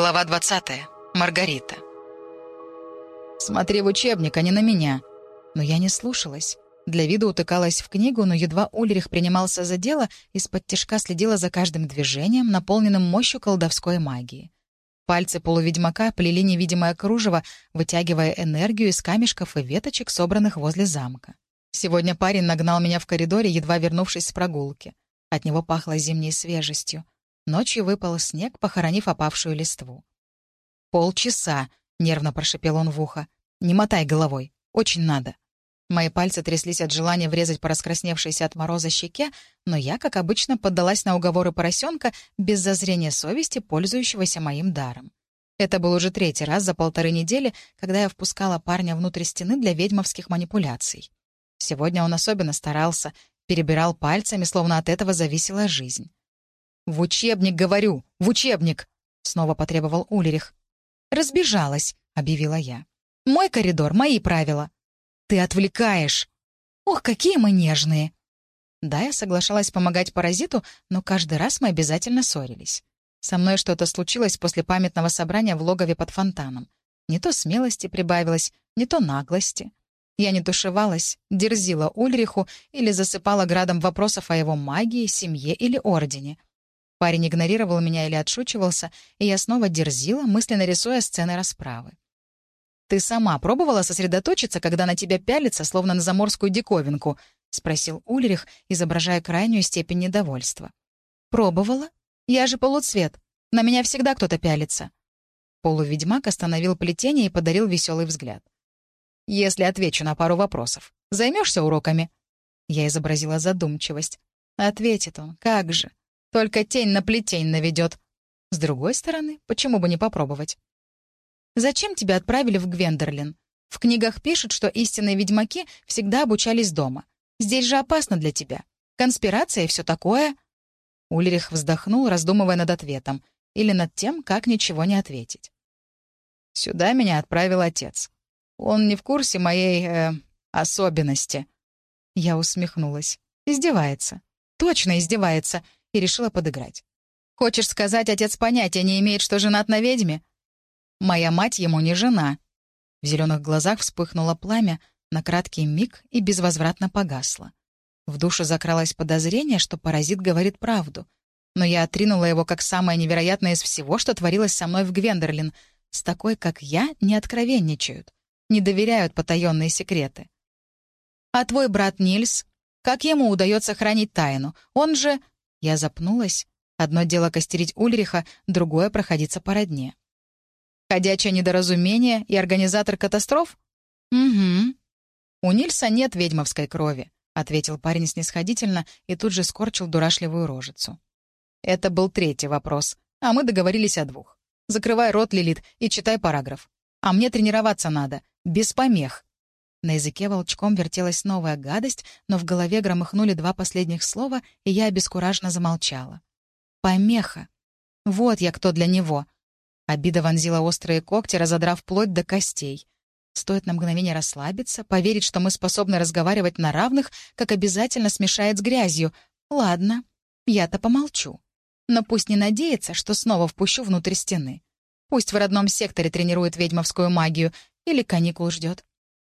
Глава 20. Маргарита. «Смотри в учебник, а не на меня». Но я не слушалась. Для вида утыкалась в книгу, но едва Ульрих принимался за дело, из-под тяжка следила за каждым движением, наполненным мощью колдовской магии. Пальцы полуведьмака плели невидимое кружево, вытягивая энергию из камешков и веточек, собранных возле замка. Сегодня парень нагнал меня в коридоре, едва вернувшись с прогулки. От него пахло зимней свежестью. Ночью выпал снег, похоронив опавшую листву. «Полчаса», — нервно прошипел он в ухо. «Не мотай головой. Очень надо». Мои пальцы тряслись от желания врезать по раскрасневшейся от мороза щеке, но я, как обычно, поддалась на уговоры поросенка без зазрения совести, пользующегося моим даром. Это был уже третий раз за полторы недели, когда я впускала парня внутрь стены для ведьмовских манипуляций. Сегодня он особенно старался, перебирал пальцами, словно от этого зависела жизнь. «В учебник, говорю! В учебник!» — снова потребовал Улерих. «Разбежалась», — объявила я. «Мой коридор, мои правила». «Ты отвлекаешь!» «Ох, какие мы нежные!» Да, я соглашалась помогать паразиту, но каждый раз мы обязательно ссорились. Со мной что-то случилось после памятного собрания в логове под фонтаном. Не то смелости прибавилось, не то наглости. Я не тушевалась, дерзила Ульриху или засыпала градом вопросов о его магии, семье или ордене — Парень игнорировал меня или отшучивался, и я снова дерзила, мысленно рисуя сцены расправы. «Ты сама пробовала сосредоточиться, когда на тебя пялится, словно на заморскую диковинку?» — спросил Ульрих, изображая крайнюю степень недовольства. «Пробовала? Я же полуцвет. На меня всегда кто-то пялится». Полуведьмак остановил плетение и подарил веселый взгляд. «Если отвечу на пару вопросов, займешься уроками?» Я изобразила задумчивость. Ответит он, как же. Только тень на плетень наведет. С другой стороны, почему бы не попробовать? Зачем тебя отправили в Гвендерлин? В книгах пишут, что истинные ведьмаки всегда обучались дома. Здесь же опасно для тебя. Конспирация и все такое. Ульрих вздохнул, раздумывая над ответом. Или над тем, как ничего не ответить. Сюда меня отправил отец. Он не в курсе моей... Э, особенности. Я усмехнулась. Издевается. Точно издевается и решила подыграть. «Хочешь сказать, отец понятия не имеет, что женат на ведьме?» «Моя мать ему не жена». В зеленых глазах вспыхнуло пламя, на краткий миг и безвозвратно погасло. В душу закралось подозрение, что паразит говорит правду. Но я отринула его как самое невероятное из всего, что творилось со мной в Гвендерлин. С такой, как я, не откровенничают, не доверяют потаенные секреты. «А твой брат Нильс? Как ему удается хранить тайну? Он же...» Я запнулась. Одно дело костерить Ульриха, другое — проходиться по родне. Ходячее недоразумение и организатор катастроф? Угу. У Нильса нет ведьмовской крови, — ответил парень снисходительно и тут же скорчил дурашливую рожицу. Это был третий вопрос, а мы договорились о двух. Закрывай рот, Лилит, и читай параграф. А мне тренироваться надо, без помех. На языке волчком вертелась новая гадость, но в голове громыхнули два последних слова, и я обескураженно замолчала. «Помеха! Вот я кто для него!» Обида вонзила острые когти, разодрав плоть до костей. Стоит на мгновение расслабиться, поверить, что мы способны разговаривать на равных, как обязательно смешает с грязью. Ладно, я-то помолчу. Но пусть не надеется, что снова впущу внутрь стены. Пусть в родном секторе тренирует ведьмовскую магию или каникул ждет.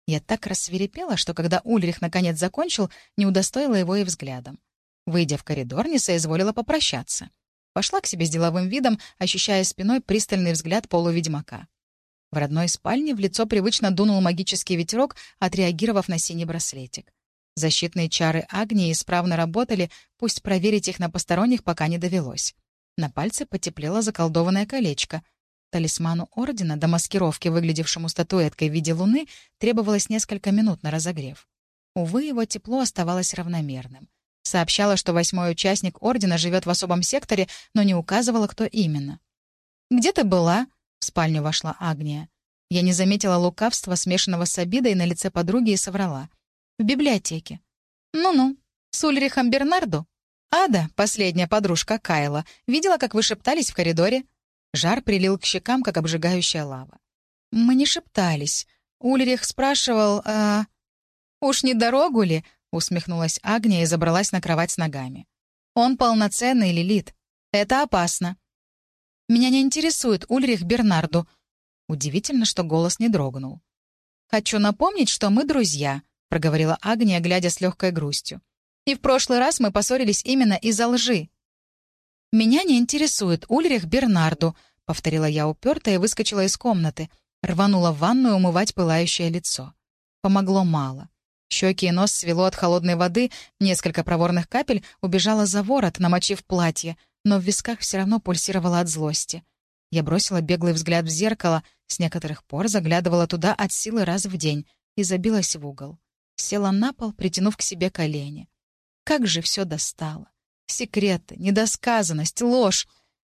Я так рассверепела, что когда Ульрих наконец закончил, не удостоила его и взглядом. Выйдя в коридор, не соизволила попрощаться. Пошла к себе с деловым видом, ощущая спиной пристальный взгляд полуведьмака. В родной спальне в лицо привычно дунул магический ветерок, отреагировав на синий браслетик. Защитные чары Агнии исправно работали, пусть проверить их на посторонних пока не довелось. На пальце потеплело заколдованное колечко. Талисману Ордена, до маскировки, выглядевшему статуэткой в виде луны, требовалось несколько минут на разогрев. Увы, его тепло оставалось равномерным. Сообщала, что восьмой участник Ордена живет в особом секторе, но не указывала, кто именно. «Где ты была?» — в спальню вошла Агния. Я не заметила лукавства, смешанного с обидой на лице подруги и соврала. «В библиотеке». «Ну-ну, с Ульрихом Бернарду?» «Ада, последняя подружка Кайла, видела, как вы шептались в коридоре?» Жар прилил к щекам, как обжигающая лава. Мы не шептались. Ульрих спрашивал, а... «Уж не дорогу ли?» — усмехнулась Агния и забралась на кровать с ногами. «Он полноценный Лилит. Это опасно». Меня не интересует Ульрих Бернарду». Удивительно, что голос не дрогнул. «Хочу напомнить, что мы друзья», — проговорила Агния, глядя с легкой грустью. «И в прошлый раз мы поссорились именно из-за лжи». «Меня не интересует Ульрих Бернарду», — повторила я уперто и выскочила из комнаты. Рванула в ванную умывать пылающее лицо. Помогло мало. Щеки и нос свело от холодной воды, несколько проворных капель убежало за ворот, намочив платье, но в висках все равно пульсировало от злости. Я бросила беглый взгляд в зеркало, с некоторых пор заглядывала туда от силы раз в день и забилась в угол. Села на пол, притянув к себе колени. Как же все достало. Секреты, недосказанность, ложь.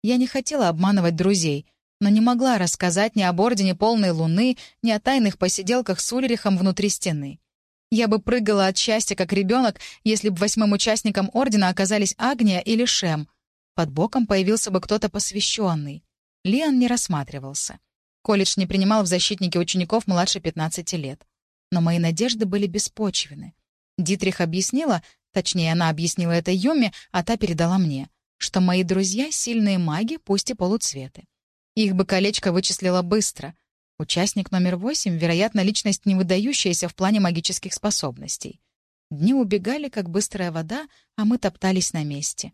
Я не хотела обманывать друзей, но не могла рассказать ни об Ордене полной луны, ни о тайных посиделках с Ульрихом внутри стены. Я бы прыгала от счастья, как ребенок, если бы восьмым участником Ордена оказались Агния или Шем. Под боком появился бы кто-то посвященный. Лиан не рассматривался. Колледж не принимал в защитники учеников младше 15 лет. Но мои надежды были беспочвены. Дитрих объяснила, точнее, она объяснила это Юме, а та передала мне, что мои друзья — сильные маги, пусть и полуцветы. Их бы колечко вычислило быстро. Участник номер восемь, вероятно, личность не выдающаяся в плане магических способностей. Дни убегали, как быстрая вода, а мы топтались на месте.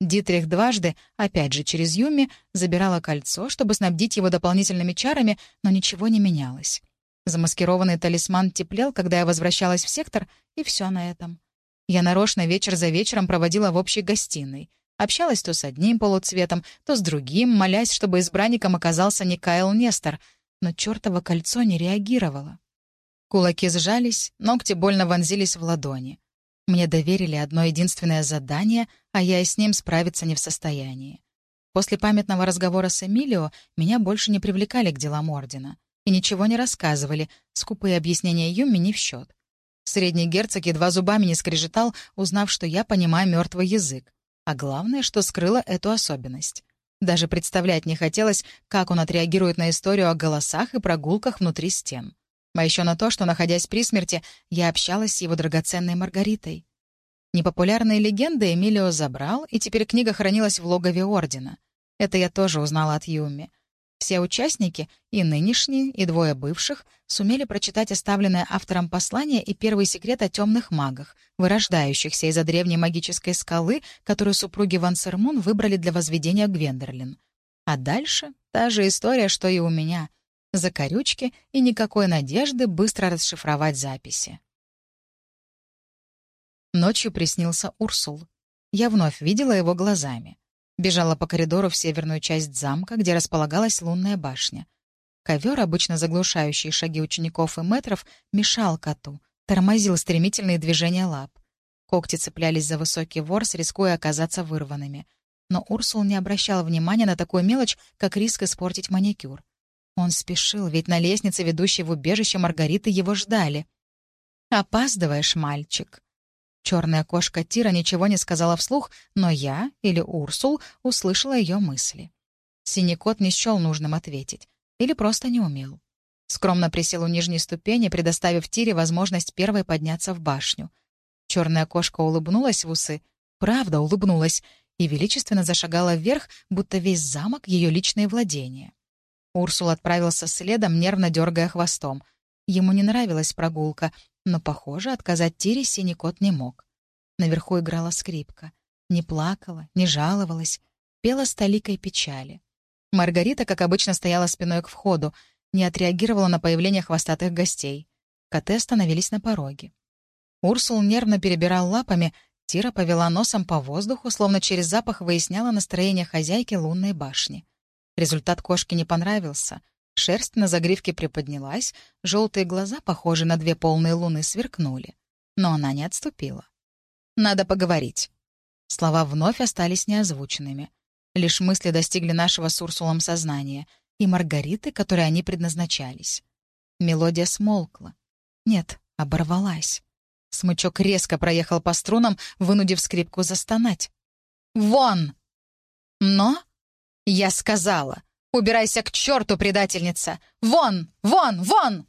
Дитрих дважды, опять же через Юми, забирала кольцо, чтобы снабдить его дополнительными чарами, но ничего не менялось. Замаскированный талисман теплел, когда я возвращалась в сектор, и все на этом. Я нарочно вечер за вечером проводила в общей гостиной. Общалась то с одним полуцветом, то с другим, молясь, чтобы избранником оказался не Кайл Нестор, но чертово кольцо не реагировало. Кулаки сжались, ногти больно вонзились в ладони. Мне доверили одно единственное задание, а я и с ним справиться не в состоянии. После памятного разговора с Эмилио меня больше не привлекали к делам Ордена. И ничего не рассказывали, скупые объяснения Юми не в счет. Средний герцог едва зубами не скрежетал, узнав, что я понимаю мертвый язык. А главное, что скрыло эту особенность. Даже представлять не хотелось, как он отреагирует на историю о голосах и прогулках внутри стен. А еще на то, что, находясь при смерти, я общалась с его драгоценной Маргаритой. Непопулярные легенды Эмилио забрал, и теперь книга хранилась в логове Ордена. Это я тоже узнала от Юми. Все участники, и нынешние, и двое бывших, сумели прочитать оставленное автором послание и первый секрет о темных магах, вырождающихся из-за древней магической скалы, которую супруги Ван Сермун выбрали для возведения Гвендерлин. А дальше та же история, что и у меня — закорючки и никакой надежды быстро расшифровать записи. Ночью приснился Урсул. Я вновь видела его глазами. Бежала по коридору в северную часть замка, где располагалась лунная башня. Ковер, обычно заглушающий шаги учеников и метров, мешал коту, тормозил стремительные движения лап. Когти цеплялись за высокий ворс, рискуя оказаться вырванными. Но Урсул не обращал внимания на такую мелочь, как риск испортить маникюр. Он спешил, ведь на лестнице, ведущей в убежище Маргариты, его ждали. «Опаздываешь, мальчик». Черная кошка Тира ничего не сказала вслух, но я, или Урсул, услышала ее мысли. Синий кот не счел нужным ответить. Или просто не умел. Скромно присел у нижней ступени, предоставив Тире возможность первой подняться в башню. Черная кошка улыбнулась в усы, правда улыбнулась, и величественно зашагала вверх, будто весь замок — ее личное владение. Урсул отправился следом, нервно дергая хвостом. Ему не нравилась прогулка, но, похоже, отказать Тире синий кот не мог. Наверху играла скрипка. Не плакала, не жаловалась, пела с толикой печали. Маргарита, как обычно, стояла спиной к входу, не отреагировала на появление хвостатых гостей. Коты остановились на пороге. Урсул нервно перебирал лапами, Тира повела носом по воздуху, словно через запах выясняла настроение хозяйки лунной башни. Результат кошке не понравился. Шерсть на загривке приподнялась, желтые глаза, похожие на две полные луны, сверкнули. Но она не отступила. «Надо поговорить». Слова вновь остались неозвученными. Лишь мысли достигли нашего с Урсулом сознания и Маргариты, которой они предназначались. Мелодия смолкла. Нет, оборвалась. Смычок резко проехал по струнам, вынудив скрипку застонать. «Вон!» Но «Я сказала! Убирайся к черту, предательница! Вон! Вон! Вон!»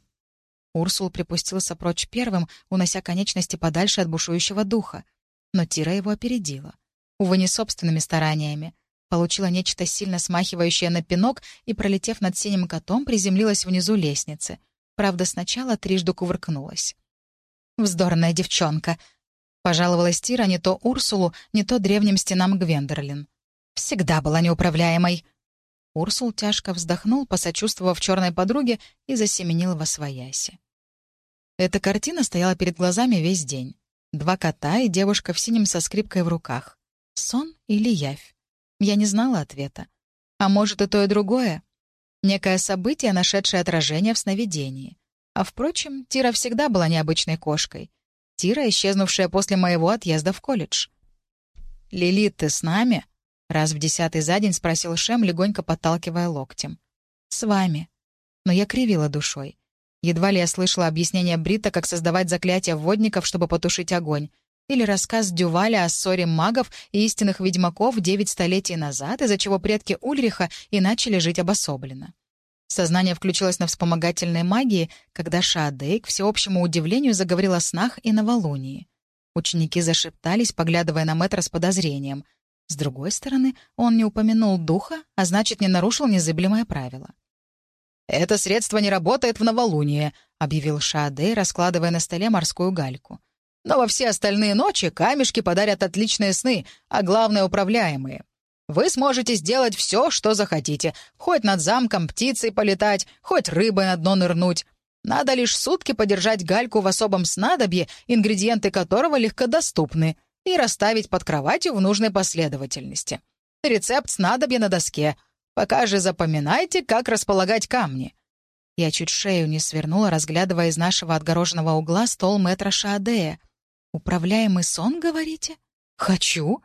Урсул припустился прочь первым, унося конечности подальше от бушующего духа. Но Тира его опередила. Увы, не собственными стараниями. Получила нечто сильно смахивающее на пинок и, пролетев над синим котом, приземлилась внизу лестницы. Правда, сначала трижды кувыркнулась. «Вздорная девчонка!» — пожаловалась Тира не то Урсулу, не то древним стенам Гвендерлин. «Всегда была неуправляемой!» Урсул тяжко вздохнул, посочувствовав черной подруге, и засеменил во свояси. Эта картина стояла перед глазами весь день. Два кота и девушка в синем со скрипкой в руках. Сон или явь? Я не знала ответа. А может, и то, и другое? Некое событие, нашедшее отражение в сновидении. А впрочем, Тира всегда была необычной кошкой. Тира, исчезнувшая после моего отъезда в колледж. «Лилит, ты с нами?» Раз в десятый за день спросил Шем, легонько подталкивая локтем. «С вами». Но я кривила душой. Едва ли я слышала объяснение Брита, как создавать заклятия водников, чтобы потушить огонь. Или рассказ Дюваля о ссоре магов и истинных ведьмаков девять столетий назад, из-за чего предки Ульриха и начали жить обособленно. Сознание включилось на вспомогательной магии, когда Шаадей, к всеобщему удивлению, заговорил о снах и новолунии. Ученики зашептались, поглядывая на Мэтра с подозрением. С другой стороны, он не упомянул духа, а значит, не нарушил незыблемое правило. «Это средство не работает в новолуние», — объявил Шаадей, раскладывая на столе морскую гальку. «Но во все остальные ночи камешки подарят отличные сны, а главное — управляемые. Вы сможете сделать все, что захотите, хоть над замком птицей полетать, хоть рыбой на дно нырнуть. Надо лишь сутки подержать гальку в особом снадобье, ингредиенты которого легкодоступны, и расставить под кроватью в нужной последовательности. Рецепт снадобья на доске. Пока же запоминайте, как располагать камни». Я чуть шею не свернула, разглядывая из нашего отгороженного угла стол мэтра Шаадея. «Управляемый сон, говорите?» «Хочу!»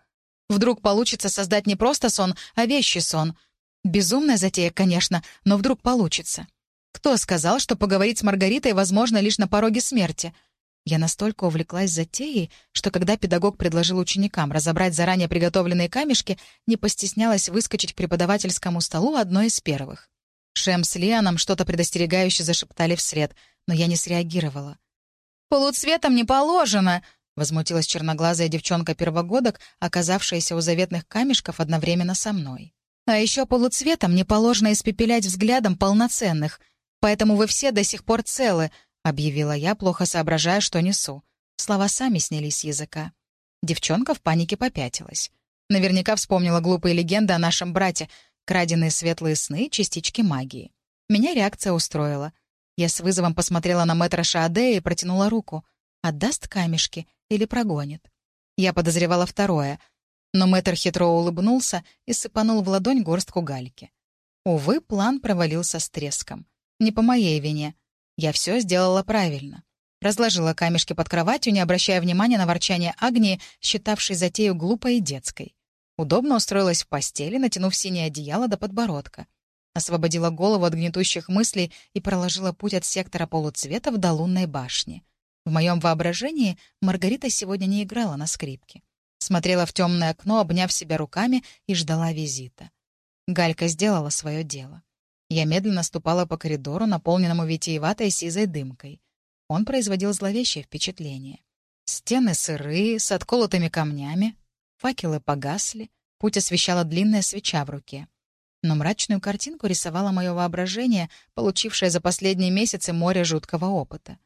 Вдруг получится создать не просто сон, а вещий сон. Безумная затея, конечно, но вдруг получится. Кто сказал, что поговорить с Маргаритой возможно лишь на пороге смерти? Я настолько увлеклась затеей, что когда педагог предложил ученикам разобрать заранее приготовленные камешки, не постеснялась выскочить к преподавательскому столу одной из первых. Шем с Лианом что-то предостерегающе зашептали вслед, но я не среагировала. «Полуцветом не положено!» — возмутилась черноглазая девчонка-первогодок, оказавшаяся у заветных камешков одновременно со мной. «А еще полуцветом не положено испепелять взглядом полноценных, поэтому вы все до сих пор целы», — объявила я, плохо соображая, что несу. Слова сами снялись с языка. Девчонка в панике попятилась. Наверняка вспомнила глупые легенды о нашем брате, краденые светлые сны, частички магии. Меня реакция устроила. Я с вызовом посмотрела на мэтра Шааде и протянула руку. Отдаст камешки или прогонит? Я подозревала второе. Но мэтр хитро улыбнулся и сыпанул в ладонь горстку гальки. Увы, план провалился с треском. Не по моей вине. Я все сделала правильно. Разложила камешки под кроватью, не обращая внимания на ворчание Агнии, считавшей затею глупой и детской. Удобно устроилась в постели, натянув синее одеяло до подбородка. Освободила голову от гнетущих мыслей и проложила путь от сектора полуцветов до лунной башни. В моем воображении Маргарита сегодня не играла на скрипке. Смотрела в темное окно, обняв себя руками, и ждала визита. Галька сделала свое дело. Я медленно ступала по коридору, наполненному витиеватой сизой дымкой. Он производил зловещее впечатление. Стены сырые, с отколотыми камнями, факелы погасли, путь освещала длинная свеча в руке. Но мрачную картинку рисовало мое воображение, получившее за последние месяцы море жуткого опыта.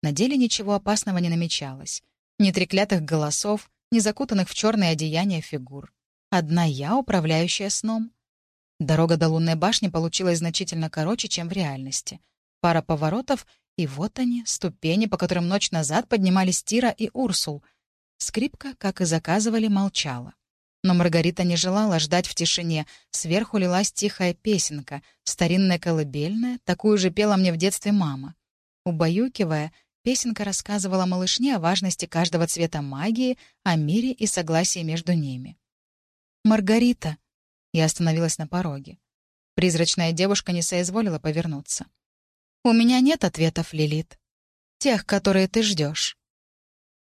На деле ничего опасного не намечалось. Ни треклятых голосов, ни закутанных в черное одеяние фигур. Одна я, управляющая сном. Дорога до лунной башни получилась значительно короче, чем в реальности. Пара поворотов, и вот они, ступени, по которым ночь назад поднимались Тира и Урсул. Скрипка, как и заказывали, молчала. Но Маргарита не желала ждать в тишине. Сверху лилась тихая песенка, старинная колыбельная, такую же пела мне в детстве мама. Убаюкивая, песенка рассказывала малышне о важности каждого цвета магии, о мире и согласии между ними. «Маргарита!» Я остановилась на пороге. Призрачная девушка не соизволила повернуться. «У меня нет ответов, Лилит. Тех, которые ты ждешь».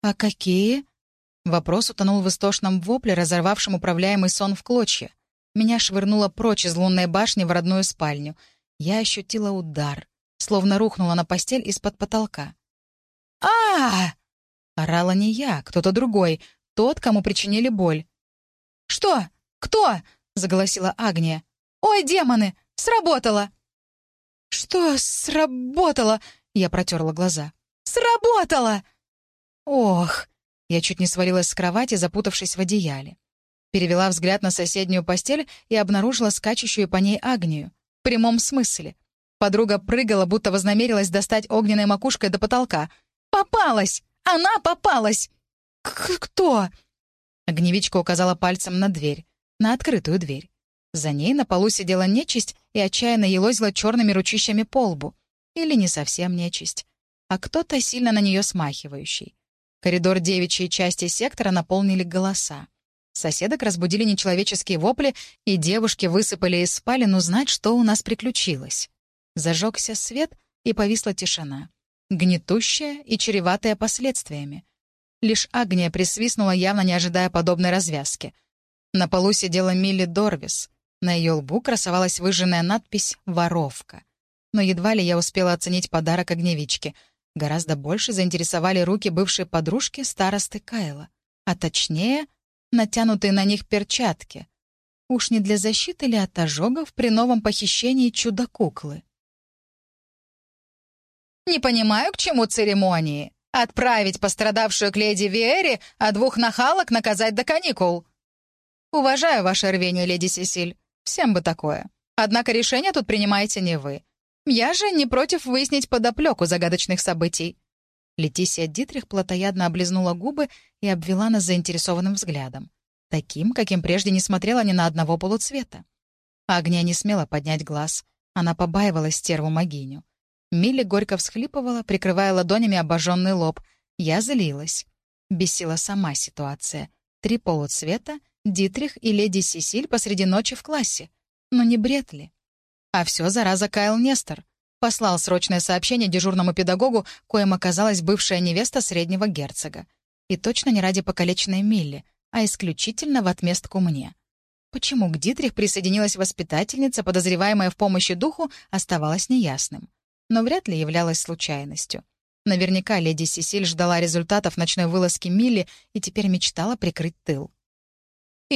«А какие?» Вопрос утонул в истошном вопле, разорвавшем управляемый сон в клочья. Меня швырнуло прочь из лунной башни в родную спальню. Я ощутила удар, словно рухнула на постель из-под потолка. а, -а, -а Орала не я, кто-то другой, тот, кому причинили боль. «Что? Кто?» — заголосила Агния. «Ой, демоны! Сработало!» «Что сработало?» — я протерла глаза. «Сработало!» «Ох!» — я чуть не свалилась с кровати, запутавшись в одеяле. Перевела взгляд на соседнюю постель и обнаружила скачущую по ней Агнию. В прямом смысле. Подруга прыгала, будто вознамерилась достать огненной макушкой до потолка. «Попалась! Она попалась!» «Кто?» Огневичка указала пальцем на дверь, на открытую дверь. За ней на полу сидела нечисть и отчаянно елозила черными ручищами по лбу. Или не совсем нечисть, а кто-то сильно на нее смахивающий. Коридор девичьей части сектора наполнили голоса. Соседок разбудили нечеловеческие вопли, и девушки высыпали из спален узнать, что у нас приключилось. Зажегся свет, и повисла тишина. Гнетущая и чреватая последствиями. Лишь Агния присвистнула, явно не ожидая подобной развязки. На полу сидела Милли Дорвис. На ее лбу красовалась выжженная надпись «Воровка». Но едва ли я успела оценить подарок огневичке. Гораздо больше заинтересовали руки бывшей подружки старосты Кайла. А точнее, натянутые на них перчатки. Уж не для защиты ли от ожогов при новом похищении чудо-куклы? «Не понимаю, к чему церемонии», Отправить пострадавшую к леди Виэре, а двух нахалок наказать до каникул. Уважаю ваше рвение, леди Сесиль. Всем бы такое. Однако решение тут принимаете не вы. Я же не против выяснить подоплеку загадочных событий». Летисия Дитрих плотоядно облизнула губы и обвела нас заинтересованным взглядом. Таким, каким прежде не смотрела ни на одного полуцвета. Агния не смела поднять глаз. Она побаивалась стерву-могиню. Милли горько всхлипывала, прикрывая ладонями обожженный лоб. Я злилась. Бесила сама ситуация. Три полуцвета, Дитрих и леди Сесиль посреди ночи в классе. Но не бред ли? А все зараза Кайл Нестор. Послал срочное сообщение дежурному педагогу, коим оказалась бывшая невеста среднего герцога. И точно не ради покалеченной Милли, а исключительно в отместку мне. Почему к Дитрих присоединилась воспитательница, подозреваемая в помощи духу, оставалось неясным но вряд ли являлась случайностью. Наверняка леди Сесиль ждала результатов ночной вылазки Милли и теперь мечтала прикрыть тыл.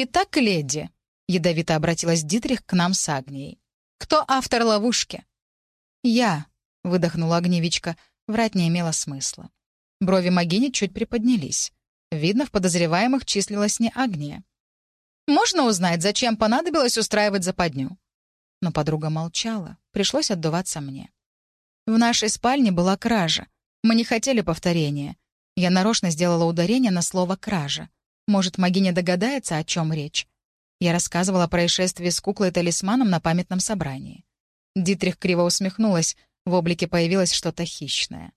«Итак, леди», — ядовито обратилась Дитрих к нам с Агнией. «Кто автор ловушки?» «Я», — выдохнула огневичка, врать не имело смысла. Брови Магини чуть приподнялись. Видно, в подозреваемых числилась не Агния. «Можно узнать, зачем понадобилось устраивать западню?» Но подруга молчала, пришлось отдуваться мне. В нашей спальне была кража. Мы не хотели повторения. Я нарочно сделала ударение на слово «кража». Может, Магиня догадается, о чем речь? Я рассказывала о происшествии с куклой-талисманом на памятном собрании. Дитрих криво усмехнулась, в облике появилось что-то хищное.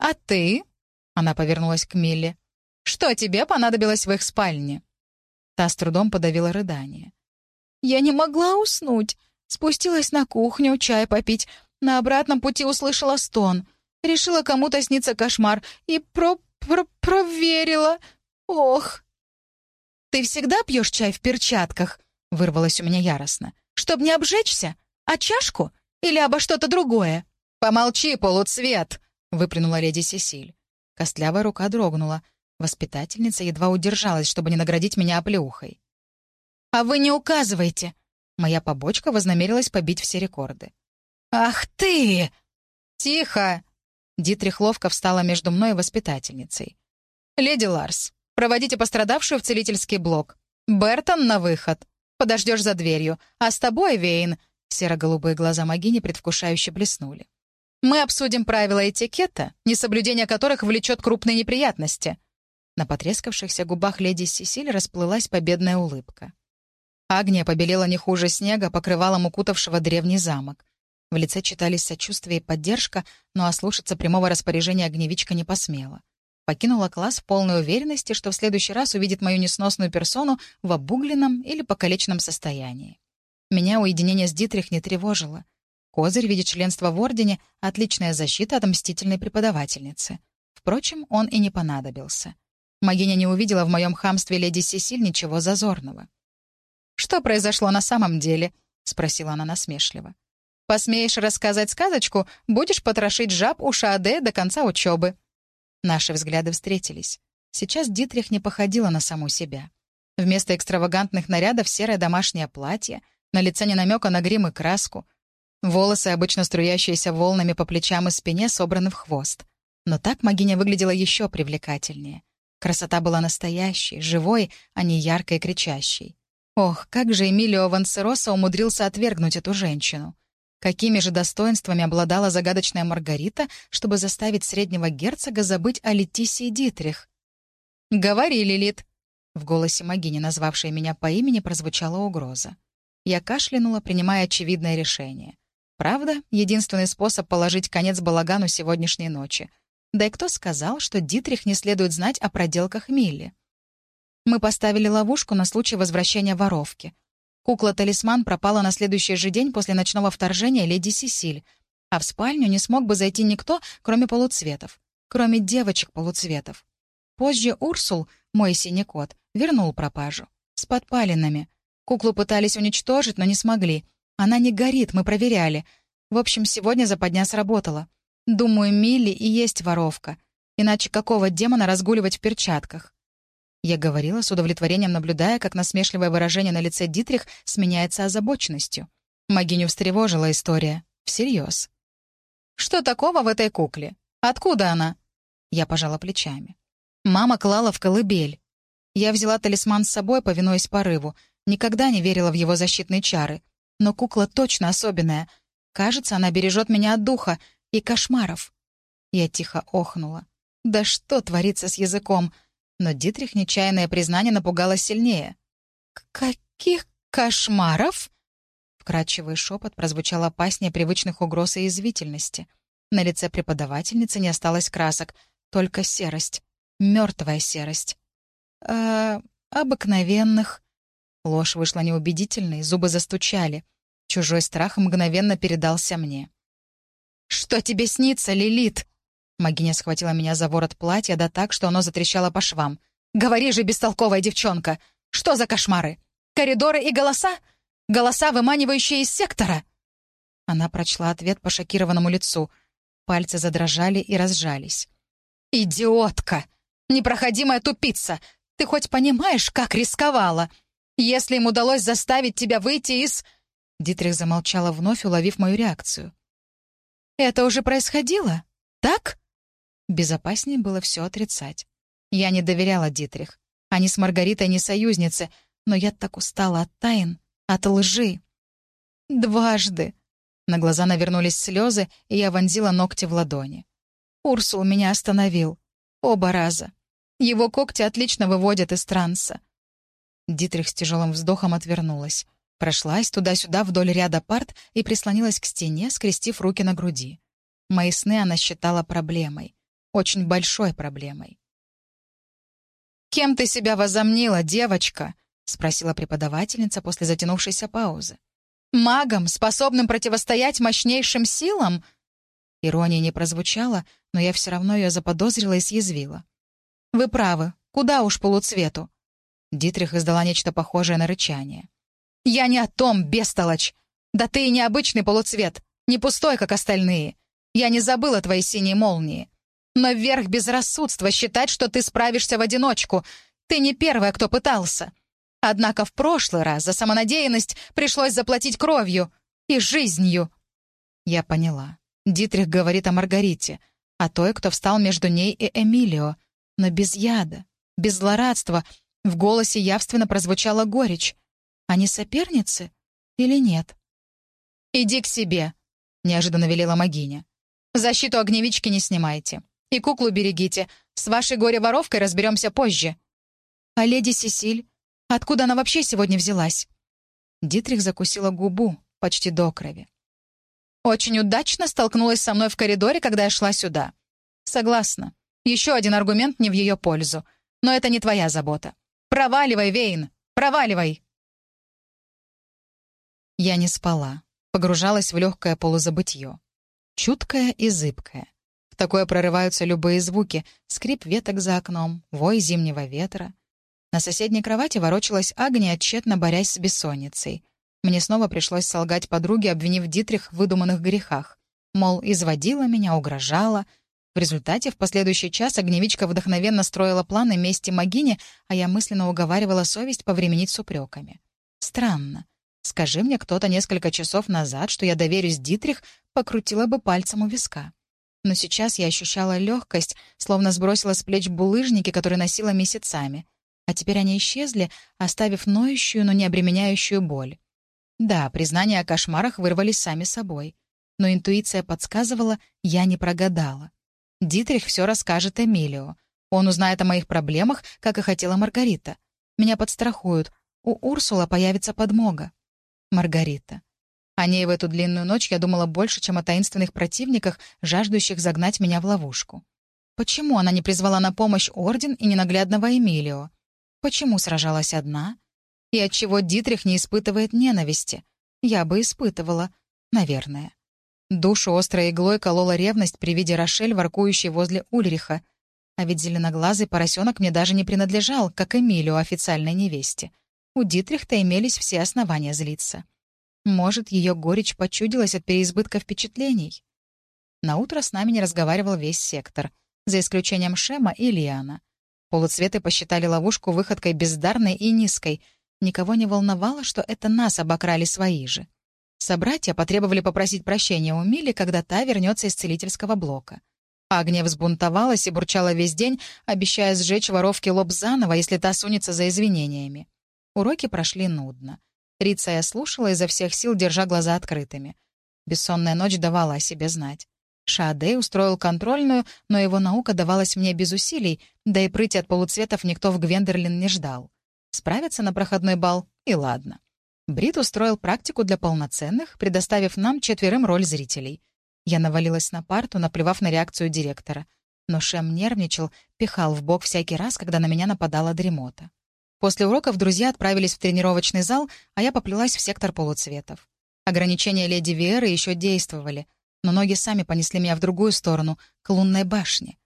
«А ты?» — она повернулась к Милле. «Что тебе понадобилось в их спальне?» Та с трудом подавила рыдание. «Я не могла уснуть. Спустилась на кухню, чай попить, на обратном пути услышала стон. Решила, кому-то снится кошмар. И про... про... проверила. Ох. «Ты всегда пьешь чай в перчатках?» — вырвалось у меня яростно. «Чтоб не обжечься? А чашку? Или обо что-то другое?» «Помолчи, полуцвет!» — выплюнула леди Сесиль. Костлявая рука дрогнула. Воспитательница едва удержалась, чтобы не наградить меня оплеухой. «А вы не указывайте!» Моя побочка вознамерилась побить все рекорды. «Ах ты!» «Тихо!» Дитрих ловко встала между мной и воспитательницей. «Леди Ларс, проводите пострадавшую в целительский блок. Бертон на выход. Подождешь за дверью. А с тобой, Вейн...» Серо-голубые глаза Магини предвкушающе блеснули. «Мы обсудим правила этикета, несоблюдение которых влечет крупные неприятности». На потрескавшихся губах леди Сесиль расплылась победная улыбка. Агния побелела не хуже снега, покрывалом укутавшего древний замок. В лице читались сочувствие и поддержка, но ослушаться прямого распоряжения огневичка не посмела. Покинула класс в полной уверенности, что в следующий раз увидит мою несносную персону в обугленном или покалеченном состоянии. Меня уединение с Дитрих не тревожило. Козырь в виде членства в Ордене — отличная защита от мстительной преподавательницы. Впрочем, он и не понадобился. Магиня не увидела в моем хамстве леди Сесиль ничего зазорного. «Что произошло на самом деле?» — спросила она насмешливо. Посмеешь рассказать сказочку, будешь потрошить жаб у Шааде до конца учебы». Наши взгляды встретились. Сейчас Дитрих не походила на саму себя. Вместо экстравагантных нарядов серое домашнее платье, на лице не намека на грим и краску. Волосы, обычно струящиеся волнами по плечам и спине, собраны в хвост. Но так Магиня выглядела еще привлекательнее. Красота была настоящей, живой, а не яркой и кричащей. Ох, как же Эмилио Вансероса умудрился отвергнуть эту женщину. Какими же достоинствами обладала загадочная Маргарита, чтобы заставить среднего герцога забыть о Летисии Дитрих? «Говори, Лилит!» В голосе Магини, назвавшей меня по имени, прозвучала угроза. Я кашлянула, принимая очевидное решение. Правда, единственный способ положить конец балагану сегодняшней ночи. Да и кто сказал, что Дитрих не следует знать о проделках Милли? Мы поставили ловушку на случай возвращения воровки. Кукла-талисман пропала на следующий же день после ночного вторжения леди Сесиль, а в спальню не смог бы зайти никто, кроме полуцветов, кроме девочек-полуцветов. Позже Урсул, мой синий кот, вернул пропажу. С подпалинами. Куклу пытались уничтожить, но не смогли. Она не горит, мы проверяли. В общем, сегодня западня сработала. Думаю, Милли и есть воровка. Иначе какого демона разгуливать в перчатках? Я говорила с удовлетворением, наблюдая, как насмешливое выражение на лице Дитрих сменяется озабоченностью. Магиню встревожила история. Всерьез. «Что такого в этой кукле? Откуда она?» Я пожала плечами. Мама клала в колыбель. Я взяла талисман с собой, повинуясь порыву. Никогда не верила в его защитные чары. Но кукла точно особенная. Кажется, она бережет меня от духа и кошмаров. Я тихо охнула. «Да что творится с языком?» Но Дитрих нечаянное признание напугало сильнее. «Каких кошмаров?» Вкрадчивый шепот прозвучал опаснее привычных угроз и извительности. На лице преподавательницы не осталось красок, только серость. Мертвая серость. «А... обыкновенных...» Ложь вышла неубедительной, зубы застучали. Чужой страх мгновенно передался мне. «Что тебе снится, Лилит?» Магиня схватила меня за ворот платья, да так, что оно затрещало по швам. «Говори же, бестолковая девчонка! Что за кошмары? Коридоры и голоса? Голоса, выманивающие из сектора?» Она прочла ответ по шокированному лицу. Пальцы задрожали и разжались. «Идиотка! Непроходимая тупица! Ты хоть понимаешь, как рисковала? Если им удалось заставить тебя выйти из...» Дитрих замолчала вновь, уловив мою реакцию. «Это уже происходило? Так?» Безопаснее было все отрицать. Я не доверяла Дитрих. Они с Маргаритой не союзницы, но я так устала от тайн, от лжи. Дважды. На глаза навернулись слезы, и я вонзила ногти в ладони. Урсул меня остановил. Оба раза. Его когти отлично выводят из транса. Дитрих с тяжелым вздохом отвернулась. Прошлась туда-сюда вдоль ряда парт и прислонилась к стене, скрестив руки на груди. Мои сны она считала проблемой очень большой проблемой. «Кем ты себя возомнила, девочка?» — спросила преподавательница после затянувшейся паузы. «Магом, способным противостоять мощнейшим силам?» Ирония не прозвучала, но я все равно ее заподозрила и съязвила. «Вы правы. Куда уж полуцвету?» Дитрих издала нечто похожее на рычание. «Я не о том, бестолочь! Да ты и не обычный полуцвет, не пустой, как остальные. Я не забыла твои синие молнии. Но вверх безрассудства считать, что ты справишься в одиночку. Ты не первая, кто пытался. Однако в прошлый раз за самонадеянность пришлось заплатить кровью и жизнью. Я поняла. Дитрих говорит о Маргарите, о той, кто встал между ней и Эмилио, но без яда, без злорадства. В голосе явственно прозвучала горечь. Они соперницы или нет? «Иди к себе», — неожиданно велела Магиня. «Защиту огневички не снимайте. И куклу берегите. С вашей горе-воровкой разберемся позже». «А леди Сесиль? Откуда она вообще сегодня взялась?» Дитрих закусила губу, почти до крови. «Очень удачно столкнулась со мной в коридоре, когда я шла сюда. Согласна. Еще один аргумент не в ее пользу. Но это не твоя забота. Проваливай, Вейн! Проваливай!» Я не спала. Погружалась в легкое полузабытье. Чуткое и зыбкое такое прорываются любые звуки. Скрип веток за окном, вой зимнего ветра. На соседней кровати ворочалась Агния, тщетно борясь с бессонницей. Мне снова пришлось солгать подруге, обвинив Дитрих в выдуманных грехах. Мол, изводила меня, угрожала. В результате в последующий час огневичка вдохновенно строила планы мести Магине, а я мысленно уговаривала совесть повременить с упреками. Странно. Скажи мне кто-то несколько часов назад, что я доверюсь Дитрих, покрутила бы пальцем у виска. Но сейчас я ощущала легкость, словно сбросила с плеч булыжники, которые носила месяцами. А теперь они исчезли, оставив ноющую, но не обременяющую боль. Да, признания о кошмарах вырвались сами собой. Но интуиция подсказывала, я не прогадала. Дитрих все расскажет Эмилио. Он узнает о моих проблемах, как и хотела Маргарита. Меня подстрахуют. У Урсула появится подмога. Маргарита. О ней в эту длинную ночь я думала больше, чем о таинственных противниках, жаждущих загнать меня в ловушку. Почему она не призвала на помощь Орден и ненаглядного Эмилио? Почему сражалась одна? И отчего Дитрих не испытывает ненависти? Я бы испытывала. Наверное. Душу острой иглой колола ревность при виде Рошель, воркующей возле Ульриха. А ведь зеленоглазый поросенок мне даже не принадлежал, как Эмилио официальной невесте. У Дитрихта имелись все основания злиться. Может, ее горечь почудилась от переизбытка впечатлений? Наутро с нами не разговаривал весь сектор, за исключением Шема и Лиана. Полуцветы посчитали ловушку выходкой бездарной и низкой. Никого не волновало, что это нас обокрали свои же. Собратья потребовали попросить прощения у Мили, когда та вернется из целительского блока. Агния взбунтовалась и бурчала весь день, обещая сжечь воровке лоб заново, если та сунется за извинениями. Уроки прошли нудно. Рица я слушала изо всех сил, держа глаза открытыми. Бессонная ночь давала о себе знать. Шаадей устроил контрольную, но его наука давалась мне без усилий, да и прыти от полуцветов никто в Гвендерлин не ждал. Справиться на проходной бал — и ладно. Брит устроил практику для полноценных, предоставив нам четверым роль зрителей. Я навалилась на парту, наплевав на реакцию директора. Но Шем нервничал, пихал в бок всякий раз, когда на меня нападала дремота. После уроков друзья отправились в тренировочный зал, а я поплелась в сектор полуцветов. Ограничения леди Виэры еще действовали, но ноги сами понесли меня в другую сторону, к лунной башне.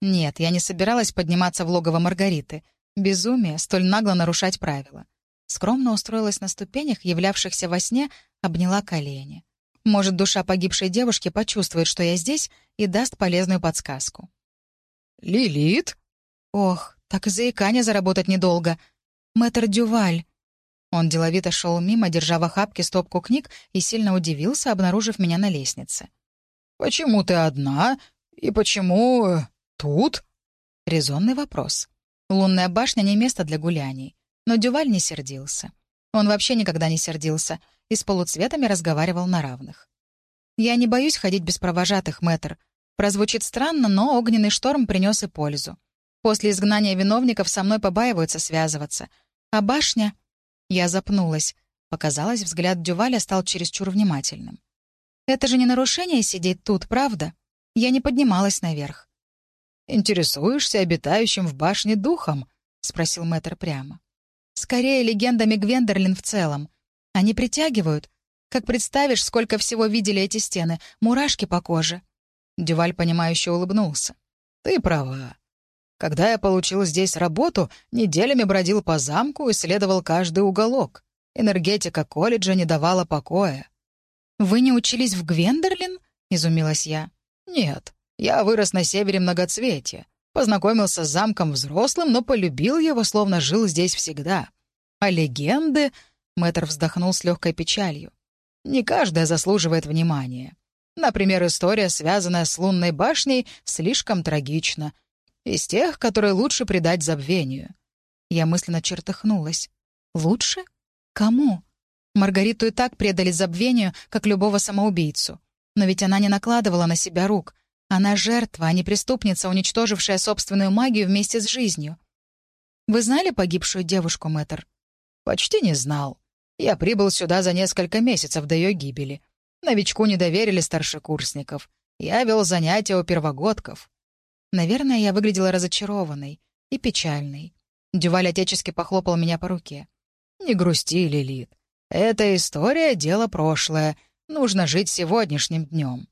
Нет, я не собиралась подниматься в логово Маргариты. Безумие, столь нагло нарушать правила. Скромно устроилась на ступенях, являвшихся во сне, обняла колени. Может, душа погибшей девушки почувствует, что я здесь, и даст полезную подсказку. «Лилит?» «Ох, так и заикание заработать недолго», «Мэтр Дюваль». Он деловито шел мимо, держа в охапке стопку книг, и сильно удивился, обнаружив меня на лестнице. «Почему ты одна? И почему... Э, тут?» Резонный вопрос. Лунная башня — не место для гуляний. Но Дюваль не сердился. Он вообще никогда не сердился и с полуцветами разговаривал на равных. «Я не боюсь ходить без провожатых, мэтр. Прозвучит странно, но огненный шторм принес и пользу. После изгнания виновников со мной побаиваются связываться. А башня... Я запнулась. Показалось, взгляд Дюваля стал чересчур внимательным. «Это же не нарушение сидеть тут, правда? Я не поднималась наверх». «Интересуешься обитающим в башне духом?» — спросил мэтр прямо. «Скорее легендами Гвендерлин в целом. Они притягивают. Как представишь, сколько всего видели эти стены, мурашки по коже». Дюваль, понимающе улыбнулся. «Ты права. Когда я получил здесь работу, неделями бродил по замку, исследовал каждый уголок. Энергетика колледжа не давала покоя. «Вы не учились в Гвендерлин?» — изумилась я. «Нет, я вырос на севере многоцветия. Познакомился с замком взрослым, но полюбил его, словно жил здесь всегда. А легенды...» — мэтр вздохнул с легкой печалью. «Не каждая заслуживает внимания. Например, история, связанная с лунной башней, слишком трагична. Из тех, которые лучше предать забвению. Я мысленно чертыхнулась. Лучше? Кому? Маргариту и так предали забвению, как любого самоубийцу. Но ведь она не накладывала на себя рук. Она жертва, а не преступница, уничтожившая собственную магию вместе с жизнью. Вы знали погибшую девушку, мэтр? Почти не знал. Я прибыл сюда за несколько месяцев до ее гибели. Новичку не доверили старшекурсников. Я вел занятия у первогодков. Наверное, я выглядела разочарованной и печальной. Дюваль отечески похлопал меня по руке. «Не грусти, Лилит. Эта история — дело прошлое. Нужно жить сегодняшним днем».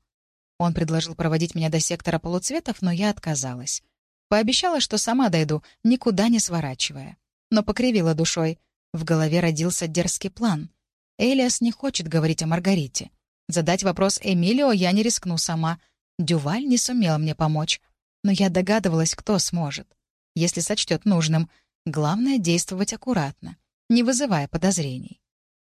Он предложил проводить меня до сектора полуцветов, но я отказалась. Пообещала, что сама дойду, никуда не сворачивая. Но покривила душой. В голове родился дерзкий план. Элиас не хочет говорить о Маргарите. Задать вопрос Эмилио я не рискну сама. Дюваль не сумел мне помочь, но я догадывалась, кто сможет, если сочтет нужным. Главное — действовать аккуратно, не вызывая подозрений.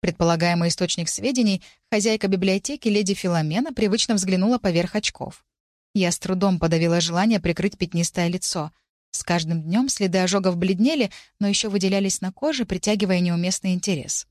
Предполагаемый источник сведений, хозяйка библиотеки леди Филомена привычно взглянула поверх очков. Я с трудом подавила желание прикрыть пятнистое лицо. С каждым днем следы ожогов бледнели, но еще выделялись на коже, притягивая неуместный интерес.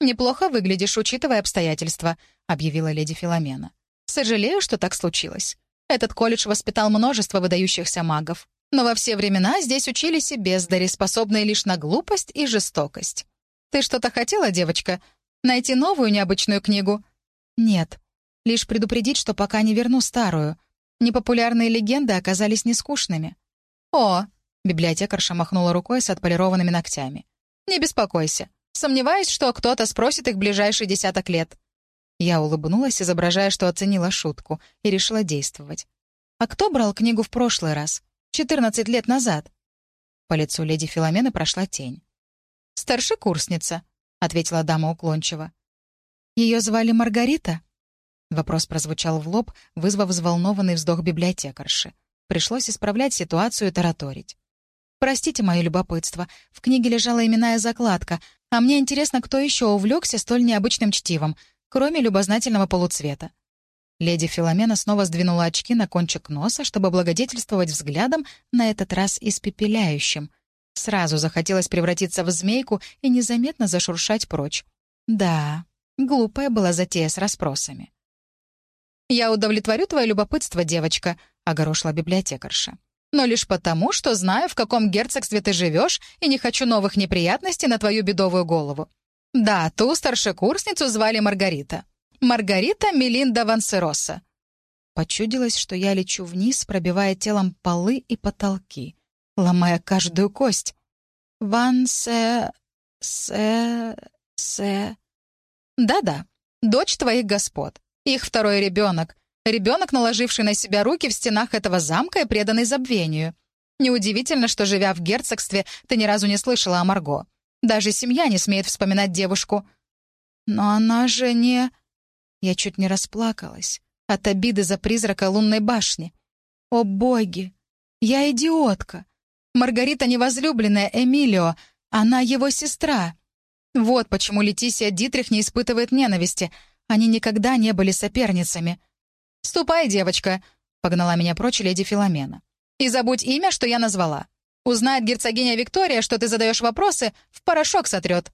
«Неплохо выглядишь, учитывая обстоятельства», — объявила леди Филомена. «Сожалею, что так случилось. Этот колледж воспитал множество выдающихся магов. Но во все времена здесь учились и бездари, способные лишь на глупость и жестокость. «Ты что-то хотела, девочка? Найти новую необычную книгу?» «Нет. Лишь предупредить, что пока не верну старую. Непопулярные легенды оказались нескучными». «О!» — библиотекарша махнула рукой с отполированными ногтями. «Не беспокойся. Сомневаюсь, что кто-то спросит их ближайшие десяток лет». Я улыбнулась, изображая, что оценила шутку, и решила действовать. «А кто брал книгу в прошлый раз? 14 лет назад?» По лицу леди Филомены прошла тень. «Старшекурсница», — ответила дама уклончиво. «Ее звали Маргарита?» Вопрос прозвучал в лоб, вызвав взволнованный вздох библиотекарши. Пришлось исправлять ситуацию и тараторить. «Простите мое любопытство. В книге лежала именная закладка, а мне интересно, кто еще увлекся столь необычным чтивом, кроме любознательного полуцвета». Леди Филомена снова сдвинула очки на кончик носа, чтобы благодетельствовать взглядом, на этот раз испепеляющим — Сразу захотелось превратиться в змейку и незаметно зашуршать прочь. Да, глупая была затея с расспросами. «Я удовлетворю твое любопытство, девочка», — огорошила библиотекарша. «Но лишь потому, что знаю, в каком герцогстве ты живешь, и не хочу новых неприятностей на твою бедовую голову. Да, ту старшекурсницу звали Маргарита. Маргарита Мелинда Вансероса». Почудилось, что я лечу вниз, пробивая телом полы и потолки ломая каждую кость. «Ван се... се... се...» «Да-да, дочь твоих господ. Их второй ребенок. Ребенок, наложивший на себя руки в стенах этого замка и преданный забвению. Неудивительно, что, живя в герцогстве, ты ни разу не слышала о Марго. Даже семья не смеет вспоминать девушку. Но она же не... Я чуть не расплакалась от обиды за призрака лунной башни. О боги! Я идиотка! Маргарита не возлюбленная Эмилио, она его сестра. Вот почему Летисия Дитрих не испытывает ненависти. Они никогда не были соперницами. «Ступай, девочка», — погнала меня прочь леди Филомена. «И забудь имя, что я назвала. Узнает герцогиня Виктория, что ты задаешь вопросы, в порошок сотрет».